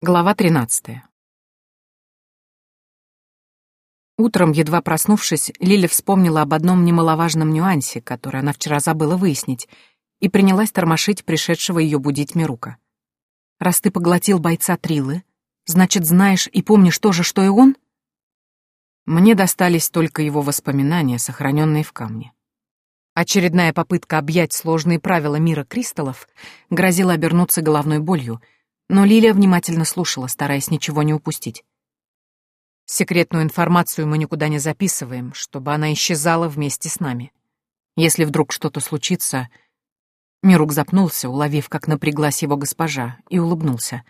Глава 13. Утром, едва проснувшись, Лиля вспомнила об одном немаловажном нюансе, который она вчера забыла выяснить, и принялась тормошить пришедшего ее будить Мирука. «Раз ты поглотил бойца Трилы, значит, знаешь и помнишь то же, что и он?» Мне достались только его воспоминания, сохраненные в камне. Очередная попытка объять сложные правила мира кристаллов грозила обернуться головной болью — но Лилия внимательно слушала, стараясь ничего не упустить. Секретную информацию мы никуда не записываем, чтобы она исчезала вместе с нами. Если вдруг что-то случится... Мирук запнулся, уловив, как напряглась его госпожа, и улыбнулся.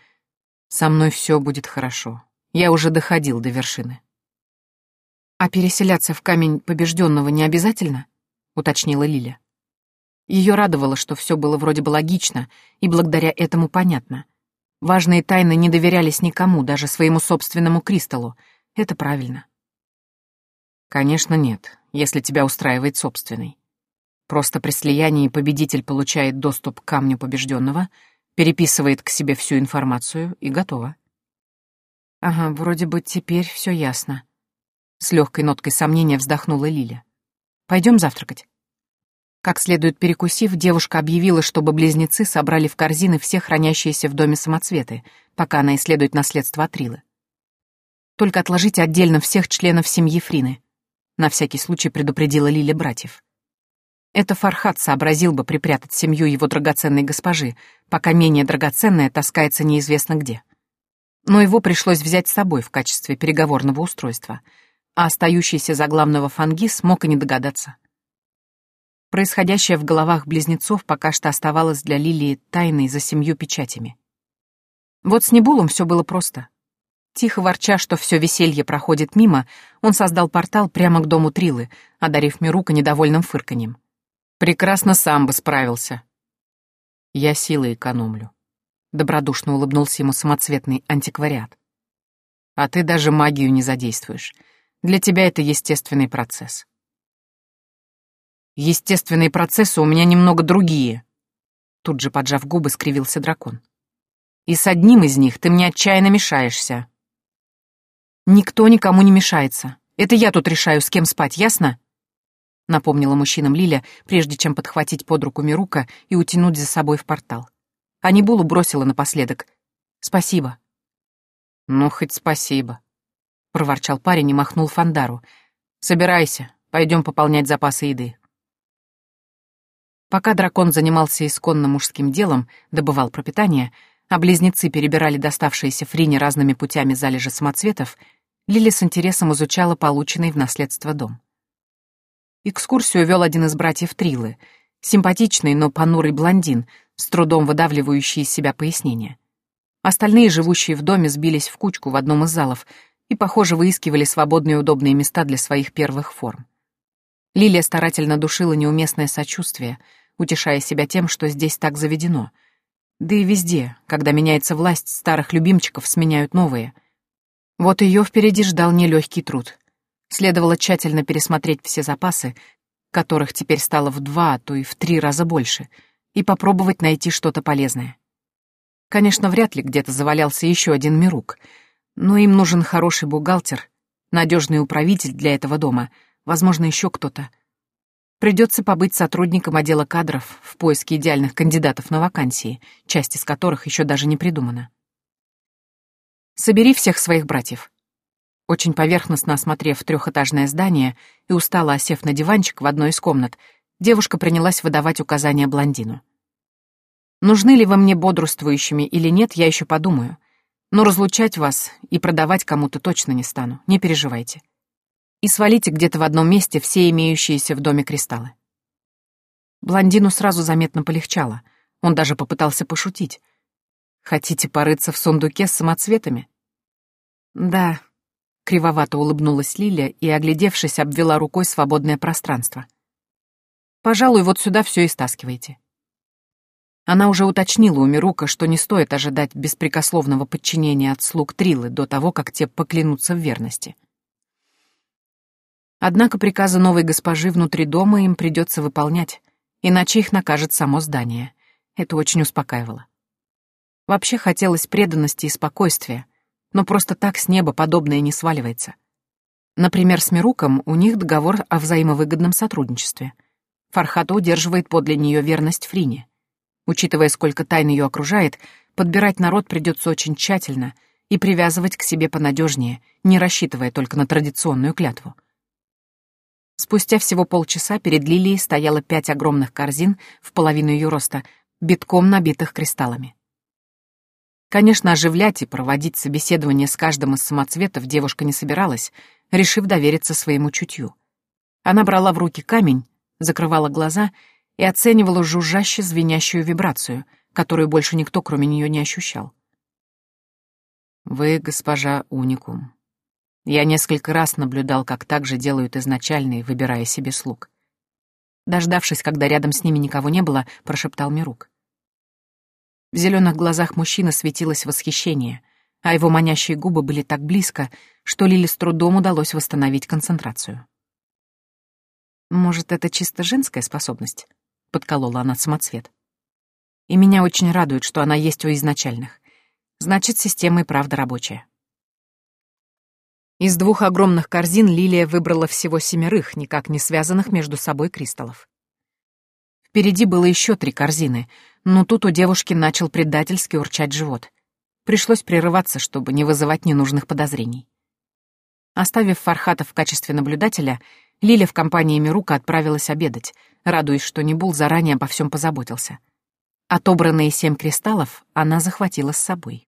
«Со мной все будет хорошо. Я уже доходил до вершины». «А переселяться в камень побежденного не обязательно?» — уточнила Лиля. Ее радовало, что все было вроде бы логично, и благодаря этому понятно — Важные тайны не доверялись никому, даже своему собственному кристаллу. Это правильно. Конечно, нет, если тебя устраивает собственный. Просто при слиянии победитель получает доступ к камню побежденного, переписывает к себе всю информацию и готово. Ага, вроде бы теперь все ясно. С легкой ноткой сомнения вздохнула Лиля. Пойдем завтракать. Как следует перекусив, девушка объявила, чтобы близнецы собрали в корзины все хранящиеся в доме самоцветы, пока она исследует наследство Атрилы. Только отложите отдельно всех членов семьи Фрины. На всякий случай предупредила Лиля братьев. Это Фархат сообразил бы припрятать семью его драгоценной госпожи, пока менее драгоценная таскается неизвестно где. Но его пришлось взять с собой в качестве переговорного устройства, а остающийся за главного фангис мог и не догадаться. Происходящее в головах близнецов пока что оставалось для Лилии тайной за семью печатями. Вот с Небулом все было просто. Тихо ворча, что все веселье проходит мимо, он создал портал прямо к дому Трилы, одарив Мирука недовольным фырканьем. «Прекрасно сам бы справился». «Я силы экономлю», — добродушно улыбнулся ему самоцветный антиквариат. «А ты даже магию не задействуешь. Для тебя это естественный процесс. Естественные процессы у меня немного другие. Тут же, поджав губы, скривился дракон. И с одним из них ты мне отчаянно мешаешься. Никто никому не мешается. Это я тут решаю, с кем спать, ясно? Напомнила мужчинам Лиля, прежде чем подхватить под руку Мирука и утянуть за собой в портал. А Небулу бросила напоследок. «Спасибо». «Ну, хоть спасибо», — проворчал парень и махнул Фандару. «Собирайся, пойдем пополнять запасы еды». Пока дракон занимался исконно мужским делом, добывал пропитание, а близнецы перебирали доставшиеся Фрине разными путями залежи самоцветов, Лили с интересом изучала полученный в наследство дом. Экскурсию вел один из братьев Трилы, симпатичный, но понурый блондин, с трудом выдавливающий из себя пояснения. Остальные, живущие в доме, сбились в кучку в одном из залов и, похоже, выискивали свободные удобные места для своих первых форм. Лилия старательно душила неуместное сочувствие, утешая себя тем, что здесь так заведено. Да и везде, когда меняется власть, старых любимчиков сменяют новые. Вот ее впереди ждал нелегкий труд. Следовало тщательно пересмотреть все запасы, которых теперь стало в два, а то и в три раза больше, и попробовать найти что-то полезное. Конечно, вряд ли где-то завалялся еще один мирук, но им нужен хороший бухгалтер, надежный управитель для этого дома — возможно, еще кто-то. Придется побыть сотрудником отдела кадров в поиске идеальных кандидатов на вакансии, часть из которых еще даже не придумана. Собери всех своих братьев. Очень поверхностно осмотрев трехэтажное здание и устало осев на диванчик в одной из комнат, девушка принялась выдавать указания блондину. Нужны ли вы мне бодрствующими или нет, я еще подумаю. Но разлучать вас и продавать кому-то точно не стану, не переживайте и свалите где-то в одном месте все имеющиеся в доме кристаллы. Блондину сразу заметно полегчало. Он даже попытался пошутить. «Хотите порыться в сундуке с самоцветами?» «Да», — кривовато улыбнулась Лиля и, оглядевшись, обвела рукой свободное пространство. «Пожалуй, вот сюда все и стаскивайте». Она уже уточнила у Мирука, что не стоит ожидать беспрекословного подчинения от слуг Трилы до того, как те поклянутся в верности. Однако приказы новой госпожи внутри дома им придется выполнять, иначе их накажет само здание. Это очень успокаивало. Вообще хотелось преданности и спокойствия, но просто так с неба подобное не сваливается. Например, с Мируком у них договор о взаимовыгодном сотрудничестве. Фархата удерживает подле нее верность Фрине. Учитывая, сколько тайн ее окружает, подбирать народ придется очень тщательно и привязывать к себе понадежнее, не рассчитывая только на традиционную клятву. Спустя всего полчаса перед Лилией стояло пять огромных корзин в половину ее роста, битком набитых кристаллами. Конечно, оживлять и проводить собеседование с каждым из самоцветов девушка не собиралась, решив довериться своему чутью. Она брала в руки камень, закрывала глаза и оценивала жужжаще звенящую вибрацию, которую больше никто, кроме нее, не ощущал. «Вы, госпожа Уникум. Я несколько раз наблюдал, как так же делают изначальные, выбирая себе слуг». Дождавшись, когда рядом с ними никого не было, прошептал Мирук. В зеленых глазах мужчины светилось восхищение, а его манящие губы были так близко, что Лиле с трудом удалось восстановить концентрацию. «Может, это чисто женская способность?» — подколола она самоцвет. «И меня очень радует, что она есть у изначальных. Значит, система и правда рабочая». Из двух огромных корзин Лилия выбрала всего семерых, никак не связанных между собой кристаллов. Впереди было еще три корзины, но тут у девушки начал предательски урчать живот. Пришлось прерываться, чтобы не вызывать ненужных подозрений. Оставив Фархата в качестве наблюдателя, Лиля в компании Мирука отправилась обедать, радуясь, что Небул заранее обо всем позаботился. Отобранные семь кристаллов она захватила с собой.